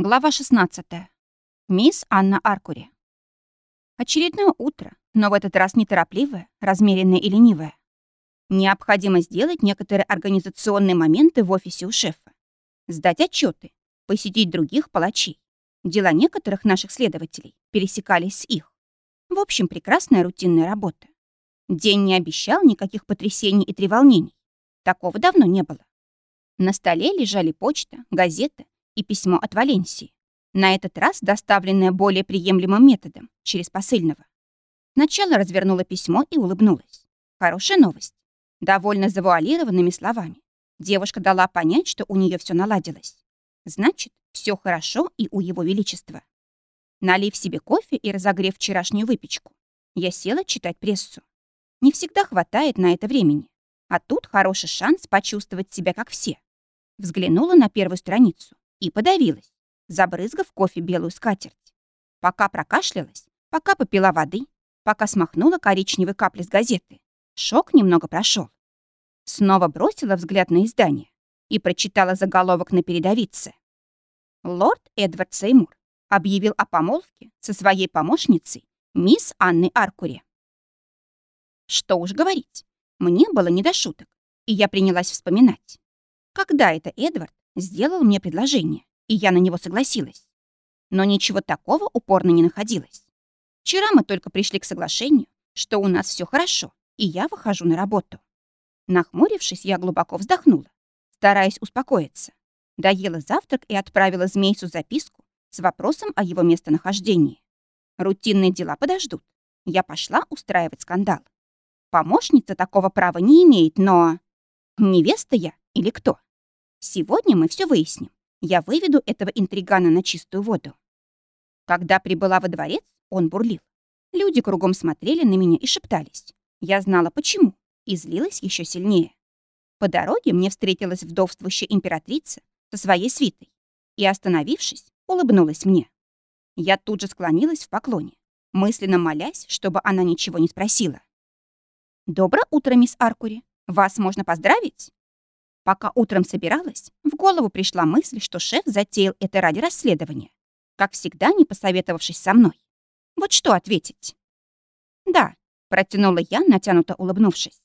Глава 16. Мисс Анна Аркури. Очередное утро, но в этот раз неторопливое, размеренное и ленивое. Необходимо сделать некоторые организационные моменты в офисе у шефа. Сдать отчеты, посетить других палачей. Дела некоторых наших следователей пересекались с их. В общем, прекрасная рутинная работа. День не обещал никаких потрясений и треволнений. Такого давно не было. На столе лежали почта, газета и письмо от Валенсии, на этот раз доставленное более приемлемым методом, через посыльного. Сначала развернула письмо и улыбнулась. Хорошая новость. Довольно завуалированными словами. Девушка дала понять, что у нее все наладилось. Значит, все хорошо и у его величества. Налив себе кофе и разогрев вчерашнюю выпечку, я села читать прессу. Не всегда хватает на это времени. А тут хороший шанс почувствовать себя как все. Взглянула на первую страницу и подавилась, забрызгав кофе белую скатерть. Пока прокашлялась, пока попила воды, пока смахнула коричневые капли с газеты, шок немного прошел. Снова бросила взгляд на издание и прочитала заголовок на передовице. Лорд Эдвард Сеймур объявил о помолвке со своей помощницей, мисс Анной Аркури. Что уж говорить, мне было не до шуток, и я принялась вспоминать. Когда это Эдвард сделал мне предложение, и я на него согласилась. Но ничего такого упорно не находилось. Вчера мы только пришли к соглашению, что у нас все хорошо, и я выхожу на работу. Нахмурившись, я глубоко вздохнула, стараясь успокоиться. Доела завтрак и отправила Змейсу записку с вопросом о его местонахождении. Рутинные дела подождут. Я пошла устраивать скандал. Помощница такого права не имеет, но... Невеста я или кто? Сегодня мы все выясним. Я выведу этого интригана на чистую воду. Когда прибыла во дворец, он бурлил. Люди кругом смотрели на меня и шептались. Я знала почему и злилась еще сильнее. По дороге мне встретилась вдовствующая императрица со своей свитой и, остановившись, улыбнулась мне. Я тут же склонилась в поклоне, мысленно молясь, чтобы она ничего не спросила. «Доброе утро, мисс Аркури. Вас можно поздравить?» Пока утром собиралась, в голову пришла мысль, что шеф затеял это ради расследования, как всегда не посоветовавшись со мной. Вот что ответить? «Да», — протянула я, натянуто улыбнувшись.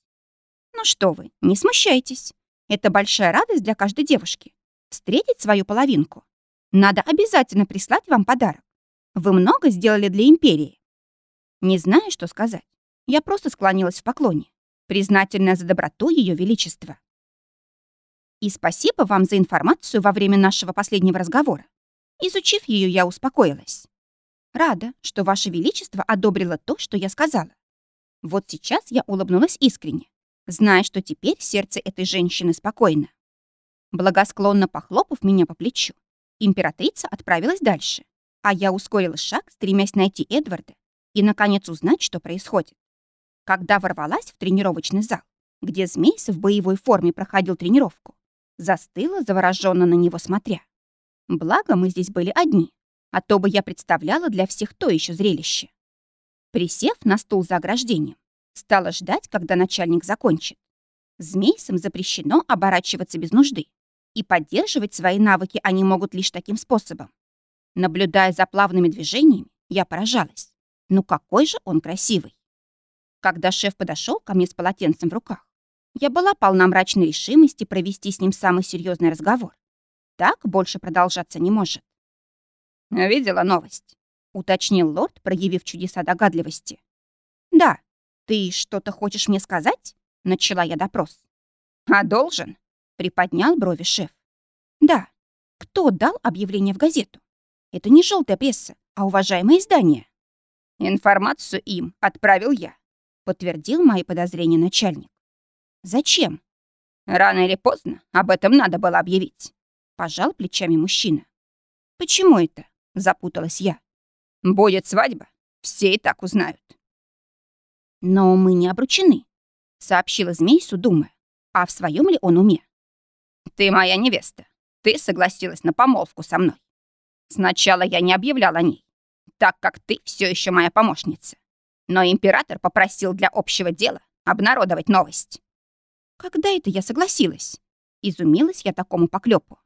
«Ну что вы, не смущайтесь. Это большая радость для каждой девушки. Встретить свою половинку. Надо обязательно прислать вам подарок. Вы много сделали для империи». Не знаю, что сказать. Я просто склонилась в поклоне, признательная за доброту Ее Величества. И спасибо вам за информацию во время нашего последнего разговора. Изучив ее, я успокоилась. Рада, что Ваше Величество одобрило то, что я сказала. Вот сейчас я улыбнулась искренне, зная, что теперь сердце этой женщины спокойно. Благосклонно похлопав меня по плечу, императрица отправилась дальше, а я ускорила шаг, стремясь найти Эдварда и, наконец, узнать, что происходит. Когда ворвалась в тренировочный зал, где Змейс в боевой форме проходил тренировку, застыла, завороженно на него смотря. Благо, мы здесь были одни, а то бы я представляла для всех то еще зрелище. Присев на стул за ограждением, стала ждать, когда начальник закончит. Змейсам запрещено оборачиваться без нужды, и поддерживать свои навыки они могут лишь таким способом. Наблюдая за плавными движениями, я поражалась. Ну какой же он красивый! Когда шеф подошел ко мне с полотенцем в руках, я была полна мрачной решимости провести с ним самый серьезный разговор. Так больше продолжаться не может. «Видела новость?» — уточнил лорд, проявив чудеса догадливости. «Да. Ты что-то хочешь мне сказать?» — начала я допрос. «А должен?» — приподнял брови шеф. «Да. Кто дал объявление в газету? Это не желтая пресса, а уважаемое издание». «Информацию им отправил я», — подтвердил мои подозрения начальник. Зачем? Рано или поздно об этом надо было объявить. Пожал плечами мужчина. Почему это? Запуталась я. Будет свадьба, все и так узнают. Но мы не обручены, сообщила Змейсу, думая, а в своем ли он уме? Ты моя невеста. Ты согласилась на помолвку со мной. Сначала я не объявлял о ней, так как ты все еще моя помощница. Но император попросил для общего дела обнародовать новость. Когда это я согласилась? Изумилась я такому поклепу.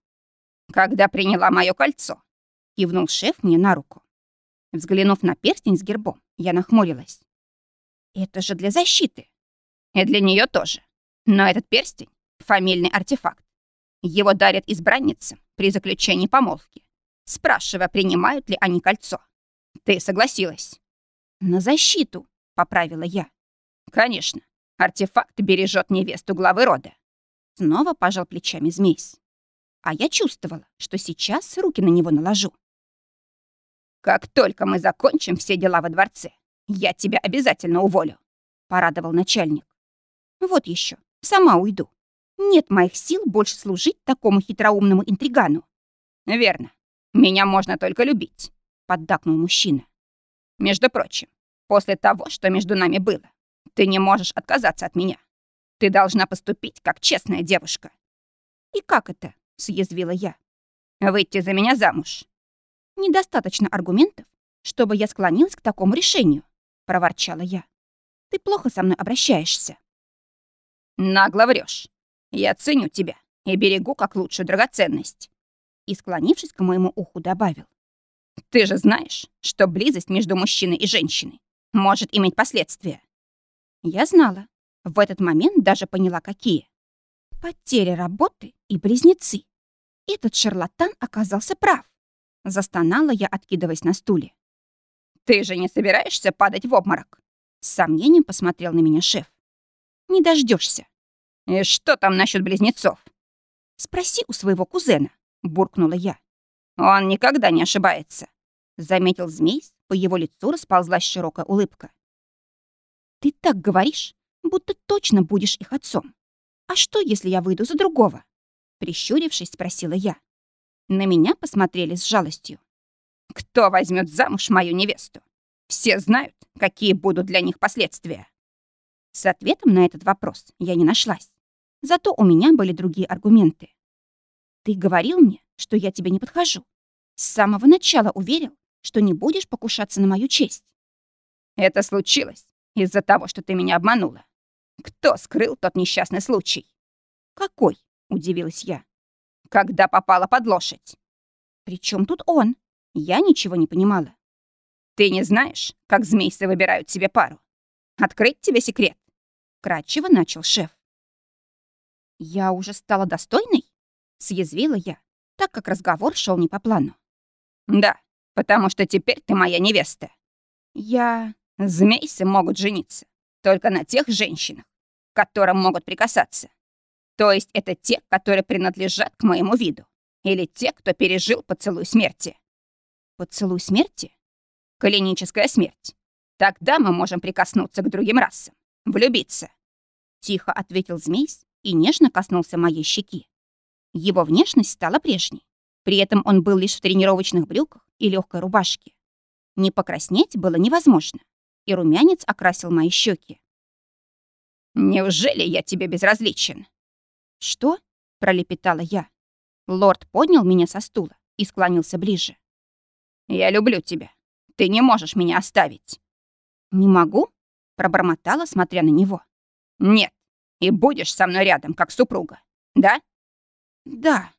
Когда приняла мое кольцо. Кивнул шеф мне на руку. Взглянув на перстень с гербом, я нахмурилась. Это же для защиты. И для нее тоже. Но этот перстень — фамильный артефакт. Его дарят избранницам при заключении помолвки, спрашивая, принимают ли они кольцо. Ты согласилась? На защиту, поправила я. Конечно, артефакт бережет невесту главы рода. Снова пожал плечами змейс. А я чувствовала, что сейчас руки на него наложу. «Как только мы закончим все дела во дворце, я тебя обязательно уволю», — порадовал начальник. «Вот еще, сама уйду. Нет моих сил больше служить такому хитроумному интригану». «Верно. Меня можно только любить», — поддакнул мужчина. «Между прочим, после того, что между нами было, ты не можешь отказаться от меня. Ты должна поступить как честная девушка». «И как это?» — съязвила я. «Выйти за меня замуж». «Недостаточно аргументов, чтобы я склонилась к такому решению», — проворчала я. «Ты плохо со мной обращаешься». «Нагло врешь. Я ценю тебя и берегу как лучшую драгоценность». И, склонившись к моему уху, добавил. «Ты же знаешь, что близость между мужчиной и женщиной может иметь последствия». Я знала. В этот момент даже поняла, какие. Потеря работы и близнецы. Этот шарлатан оказался прав. Застонала я, откидываясь на стуле. «Ты же не собираешься падать в обморок?» С сомнением посмотрел на меня шеф. «Не дождешься. «И что там насчет близнецов?» «Спроси у своего кузена», — буркнула я. «Он никогда не ошибается», — заметил змей, по его лицу расползлась широкая улыбка. «Ты так говоришь, будто точно будешь их отцом. А что, если я выйду за другого?» Прищурившись, спросила я. На меня посмотрели с жалостью. «Кто возьмет замуж мою невесту? Все знают, какие будут для них последствия». С ответом на этот вопрос я не нашлась. Зато у меня были другие аргументы. «Ты говорил мне, что я тебе не подхожу. С самого начала уверил, что не будешь покушаться на мою честь». «Это случилось из-за того, что ты меня обманула. Кто скрыл тот несчастный случай?» «Какой?» — удивилась я когда попала под лошадь. При чем тут он? Я ничего не понимала. Ты не знаешь, как змейсы выбирают себе пару? Открыть тебе секрет? Кратчево начал шеф. Я уже стала достойной? Съязвила я, так как разговор шел не по плану. Да, потому что теперь ты моя невеста. Я... Змейсы могут жениться только на тех женщинах, которым могут прикасаться. То есть это те, которые принадлежат к моему виду. Или те, кто пережил поцелуй смерти. Поцелуй смерти? Клиническая смерть. Тогда мы можем прикоснуться к другим расам. Влюбиться. Тихо ответил змей и нежно коснулся моей щеки. Его внешность стала прежней. При этом он был лишь в тренировочных брюках и легкой рубашке. Не покраснеть было невозможно, и румянец окрасил мои щеки. «Неужели я тебе безразличен?» «Что?» — пролепетала я. Лорд поднял меня со стула и склонился ближе. «Я люблю тебя. Ты не можешь меня оставить». «Не могу?» — пробормотала, смотря на него. «Нет, и будешь со мной рядом, как супруга. Да?» «Да».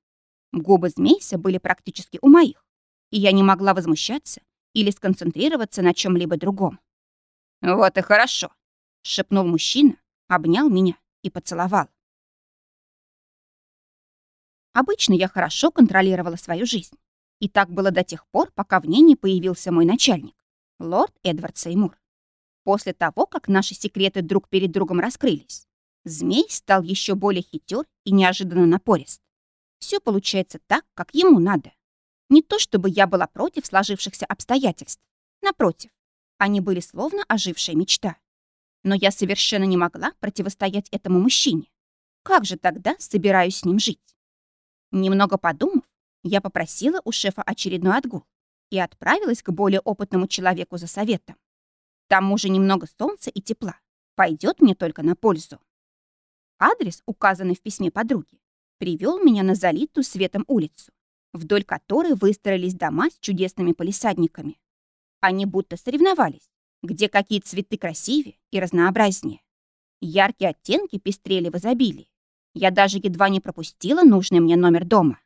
Губы змейса были практически у моих, и я не могла возмущаться или сконцентрироваться на чем либо другом. «Вот и хорошо», — шепнул мужчина, обнял меня и поцеловал. Обычно я хорошо контролировала свою жизнь. И так было до тех пор, пока в ней не появился мой начальник, лорд Эдвард Сеймур. После того, как наши секреты друг перед другом раскрылись, змей стал еще более хитер и неожиданно напорист. Все получается так, как ему надо. Не то чтобы я была против сложившихся обстоятельств. Напротив, они были словно ожившая мечта. Но я совершенно не могла противостоять этому мужчине. Как же тогда собираюсь с ним жить? Немного подумав, я попросила у шефа очередной отгул и отправилась к более опытному человеку за советом. К тому же немного солнца и тепла пойдет мне только на пользу. Адрес, указанный в письме подруги, привел меня на залитую светом улицу, вдоль которой выстроились дома с чудесными полисадниками. Они будто соревновались, где какие цветы красивее и разнообразнее. Яркие оттенки пестрели в изобилии. Я даже едва не пропустила нужный мне номер дома.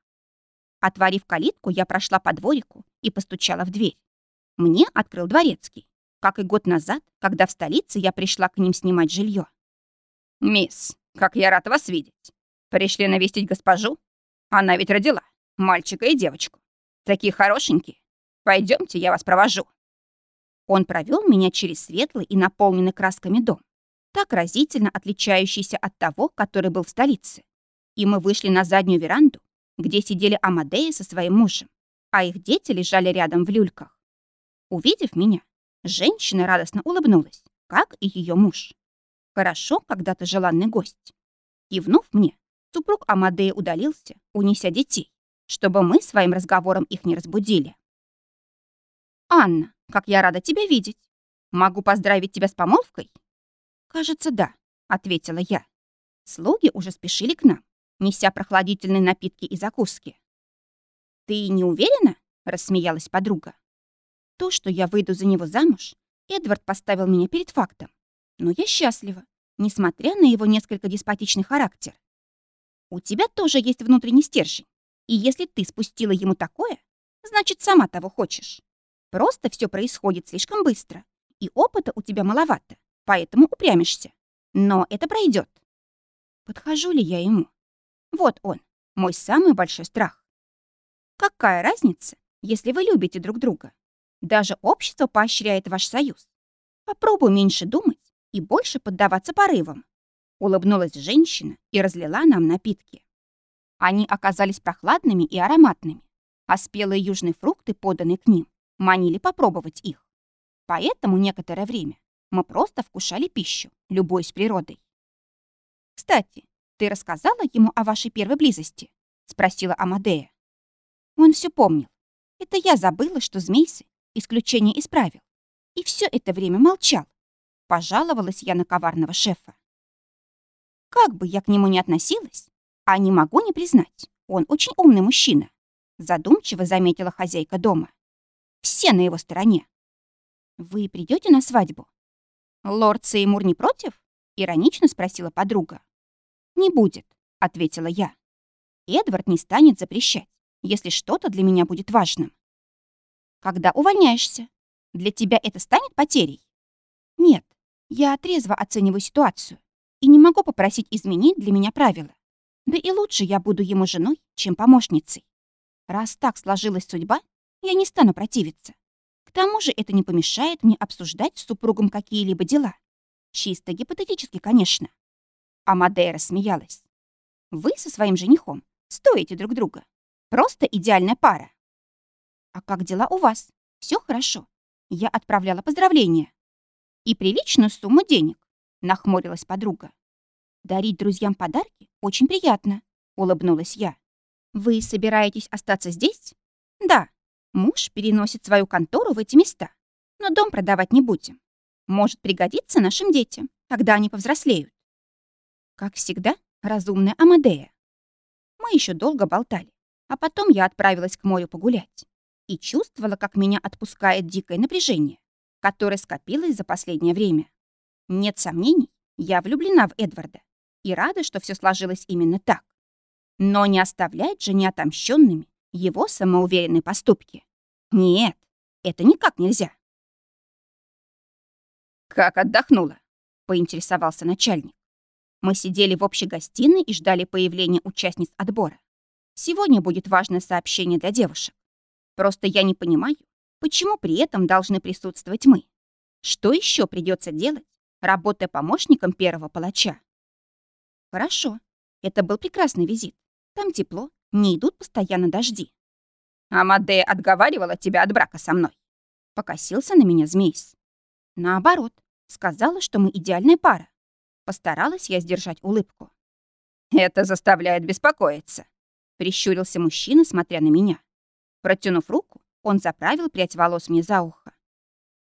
Отворив калитку, я прошла по дворику и постучала в дверь. Мне открыл дворецкий, как и год назад, когда в столице я пришла к ним снимать жилье. «Мисс, как я рад вас видеть. Пришли навестить госпожу? Она ведь родила мальчика и девочку. Такие хорошенькие. Пойдемте, я вас провожу». Он провел меня через светлый и наполненный красками дом, так разительно отличающийся от того, который был в столице. И мы вышли на заднюю веранду, где сидели Амадея со своим мужем, а их дети лежали рядом в люльках. Увидев меня, женщина радостно улыбнулась, как и ее муж. Хорошо, когда ты желанный гость. Кивнув мне, супруг Амадея удалился, унеся детей, чтобы мы своим разговором их не разбудили. «Анна, как я рада тебя видеть! Могу поздравить тебя с помолвкой?» «Кажется, да», — ответила я. Слуги уже спешили к нам, неся прохладительные напитки и закуски. «Ты не уверена?» — рассмеялась подруга. То, что я выйду за него замуж, Эдвард поставил меня перед фактом. Но я счастлива, несмотря на его несколько деспотичный характер. У тебя тоже есть внутренний стержень. И если ты спустила ему такое, значит, сама того хочешь. Просто все происходит слишком быстро, и опыта у тебя маловато, поэтому упрямишься. Но это пройдет. Подхожу ли я ему? Вот он, мой самый большой страх. Какая разница, если вы любите друг друга? Даже общество поощряет ваш союз. Попробуй меньше думать и больше поддаваться порывам. Улыбнулась женщина и разлила нам напитки. Они оказались прохладными и ароматными, а спелые южные фрукты, поданные к ним, манили попробовать их. Поэтому некоторое время мы просто вкушали пищу, любуясь природой. «Кстати, ты рассказала ему о вашей первой близости?» — спросила Амадея. Он все помнил. Это я забыла, что Змейсы исключение из правил. И все это время молчал. Пожаловалась я на коварного шефа. Как бы я к нему ни относилась, а не могу не признать, он очень умный мужчина, задумчиво заметила хозяйка дома. Все на его стороне. Вы придете на свадьбу? Лорд Сеймур не против? Иронично спросила подруга. Не будет, ответила я. Эдвард не станет запрещать, если что-то для меня будет важным. Когда увольняешься, для тебя это станет потерей? Нет, я трезво оцениваю ситуацию и не могу попросить изменить для меня правила. Да и лучше я буду ему женой, чем помощницей. Раз так сложилась судьба, я не стану противиться. К тому же это не помешает мне обсуждать с супругом какие-либо дела. Чисто гипотетически, конечно. Амадея рассмеялась. Вы со своим женихом стоите друг друга. Просто идеальная пара. А как дела у вас? Все хорошо. Я отправляла поздравления. И приличную сумму денег, нахмурилась подруга. Дарить друзьям подарки очень приятно, улыбнулась я. Вы собираетесь остаться здесь? Да, Муж переносит свою контору в эти места, но дом продавать не будем. Может пригодиться нашим детям, когда они повзрослеют. Как всегда, разумная Амадея. Мы еще долго болтали, а потом я отправилась к морю погулять и чувствовала, как меня отпускает дикое напряжение, которое скопилось за последнее время. Нет сомнений, я влюблена в Эдварда и рада, что все сложилось именно так. Но не оставлять же неотомщенными его самоуверенные поступки. Нет, это никак нельзя. «Как отдохнула?» — поинтересовался начальник. Мы сидели в общей гостиной и ждали появления участниц отбора. Сегодня будет важное сообщение для девушек. Просто я не понимаю, почему при этом должны присутствовать мы. Что еще придется делать, работая помощником первого палача? Хорошо, это был прекрасный визит. Там тепло, не идут постоянно дожди. Амадея отговаривала тебя от брака со мной. Покосился на меня змейс. Наоборот, сказала, что мы идеальная пара. Постаралась я сдержать улыбку. Это заставляет беспокоиться. Прищурился мужчина, смотря на меня. Протянув руку, он заправил прядь волос мне за ухо.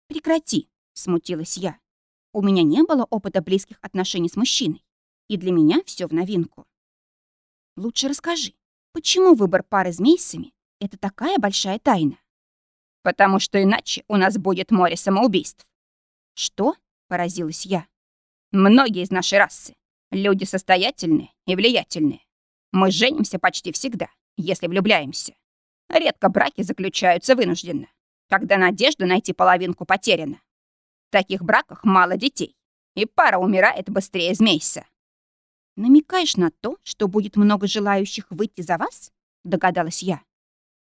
«Прекрати», — смутилась я. У меня не было опыта близких отношений с мужчиной, и для меня все в новинку. Лучше расскажи, Почему выбор пары с мейсами — это такая большая тайна? Потому что иначе у нас будет море самоубийств. Что? — поразилась я. Многие из нашей расы — люди состоятельные и влиятельные. Мы женимся почти всегда, если влюбляемся. Редко браки заключаются вынужденно, когда надежда найти половинку потеряна. В таких браках мало детей, и пара умирает быстрее змейса. «Намекаешь на то, что будет много желающих выйти за вас?» — догадалась я.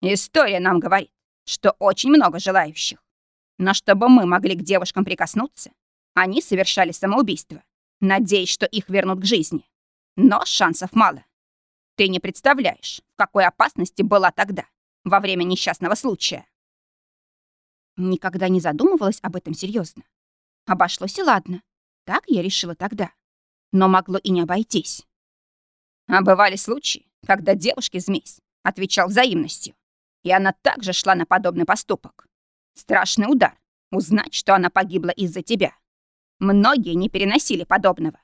«История нам говорит, что очень много желающих. Но чтобы мы могли к девушкам прикоснуться, они совершали самоубийство, надеясь, что их вернут к жизни. Но шансов мало. Ты не представляешь, в какой опасности была тогда, во время несчастного случая. Никогда не задумывалась об этом серьезно. Обошлось и ладно. Так я решила тогда. Но могло и не обойтись. А бывали случаи, когда девушке-змесь отвечал взаимностью, и она также шла на подобный поступок. Страшный удар — узнать, что она погибла из-за тебя. Многие не переносили подобного.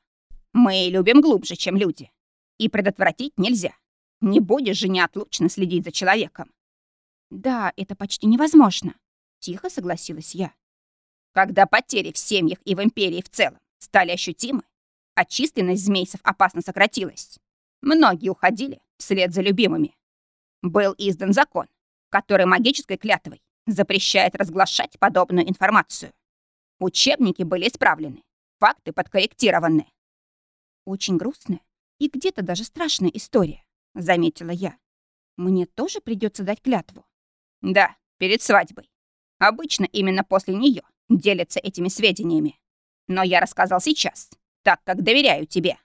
Мы любим глубже, чем люди. И предотвратить нельзя. Не будешь же неотлучно следить за человеком. Да, это почти невозможно. Тихо согласилась я. Когда потери в семьях и в империи в целом стали ощутимы, а численность змейцев опасно сократилась, многие уходили вслед за любимыми. Был издан закон, который магической клятвой запрещает разглашать подобную информацию. Учебники были исправлены, факты подкорректированы. Очень грустная и где-то даже страшная история, заметила я. Мне тоже придется дать клятву. Да, перед свадьбой. Обычно именно после нее делятся этими сведениями. Но я рассказал сейчас, так как доверяю тебе.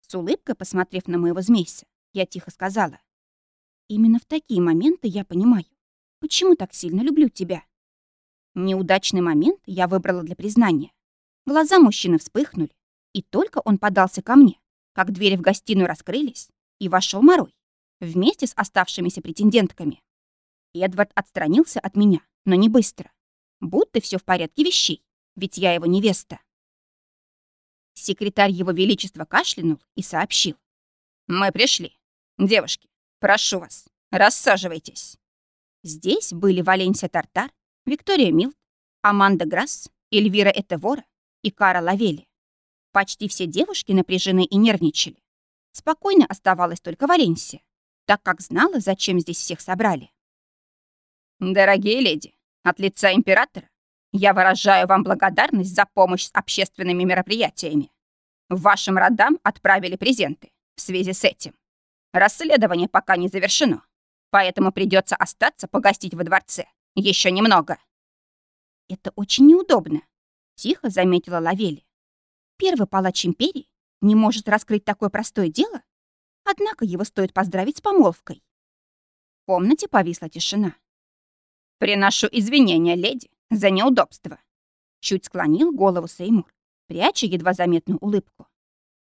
С улыбкой, посмотрев на моего змейся, я тихо сказала. Именно в такие моменты я понимаю, почему так сильно люблю тебя. Неудачный момент я выбрала для признания. Глаза мужчины вспыхнули, и только он подался ко мне, как двери в гостиную раскрылись, и вошел Морой, вместе с оставшимися претендентками. Эдвард отстранился от меня, но не быстро. Будто все в порядке вещей, ведь я его невеста. Секретарь его величества кашлянул и сообщил. «Мы пришли. Девушки, прошу вас, рассаживайтесь». Здесь были Валенсия Тартар, Виктория Милт, Аманда Грасс, Эльвира Этевора и Кара Лавели. Почти все девушки напряжены и нервничали. Спокойно оставалась только Валенсия, так как знала, зачем здесь всех собрали. «Дорогие леди, от лица императора я выражаю вам благодарность за помощь с общественными мероприятиями. Вашим родам отправили презенты в связи с этим. Расследование пока не завершено, поэтому придется остаться погостить во дворце еще немного. Это очень неудобно, тихо заметила Лавели. Первый палач империи не может раскрыть такое простое дело, однако его стоит поздравить с помолвкой. В комнате повисла тишина. «Приношу извинения, леди, за неудобство», — чуть склонил голову Сеймур, пряча едва заметную улыбку.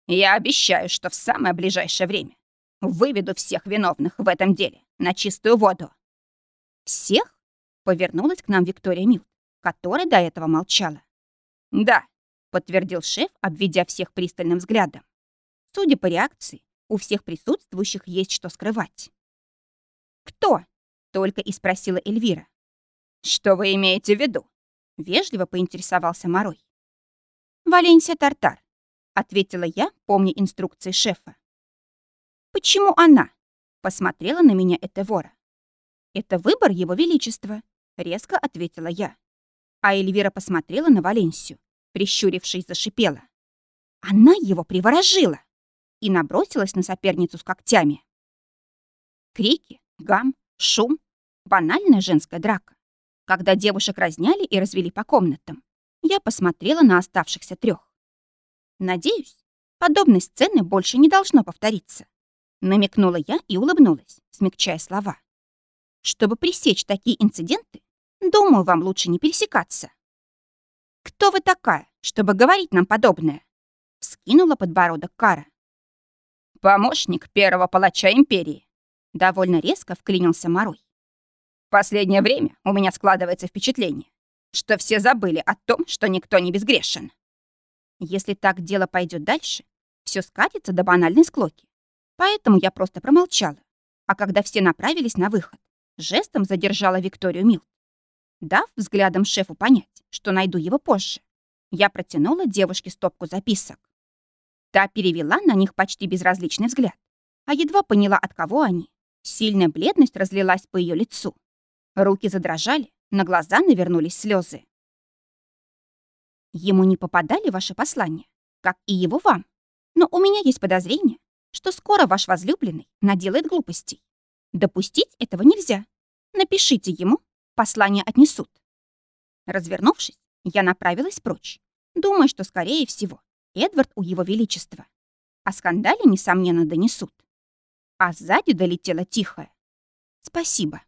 «Я обещаю, что в самое ближайшее время выведу всех виновных в этом деле на чистую воду». «Всех?» Повернулась к нам Виктория Милт, которая до этого молчала. «Да», — подтвердил шеф, обведя всех пристальным взглядом. Судя по реакции, у всех присутствующих есть что скрывать. «Кто?» — только и спросила Эльвира. «Что вы имеете в виду?» — вежливо поинтересовался Морой. «Валенсия Тартар», — ответила я, помня инструкции шефа. «Почему она?» — посмотрела на меня эта вора. «Это выбор Его Величества», — резко ответила я. А Эльвира посмотрела на Валенсию, прищурившись, зашипела. Она его приворожила и набросилась на соперницу с когтями. Крики, гам, шум, банальная женская драка. Когда девушек разняли и развели по комнатам, я посмотрела на оставшихся трех. Надеюсь, подобной сцены больше не должно повториться. Намекнула я и улыбнулась, смягчая слова. Чтобы пресечь такие инциденты, думаю, вам лучше не пересекаться. «Кто вы такая, чтобы говорить нам подобное?» — скинула подбородок Кара. «Помощник первого палача Империи», — довольно резко вклинился Морой. «В последнее время у меня складывается впечатление, что все забыли о том, что никто не безгрешен». Если так дело пойдет дальше, все скатится до банальной склоки. Поэтому я просто промолчала. А когда все направились на выход, жестом задержала Викторию Милт. Дав взглядом шефу понять, что найду его позже, я протянула девушке стопку записок. Та перевела на них почти безразличный взгляд, а едва поняла, от кого они, Сильная бледность разлилась по ее лицу. Руки задрожали, на глаза навернулись слезы. Ему не попадали ваши послания, как и его вам. Но у меня есть подозрение, что скоро ваш возлюбленный наделает глупостей. Допустить этого нельзя. Напишите ему, послание отнесут. Развернувшись, я направилась прочь, думая, что, скорее всего, Эдвард у его величества. О скандале, несомненно, донесут. А сзади долетело тихое. «Спасибо».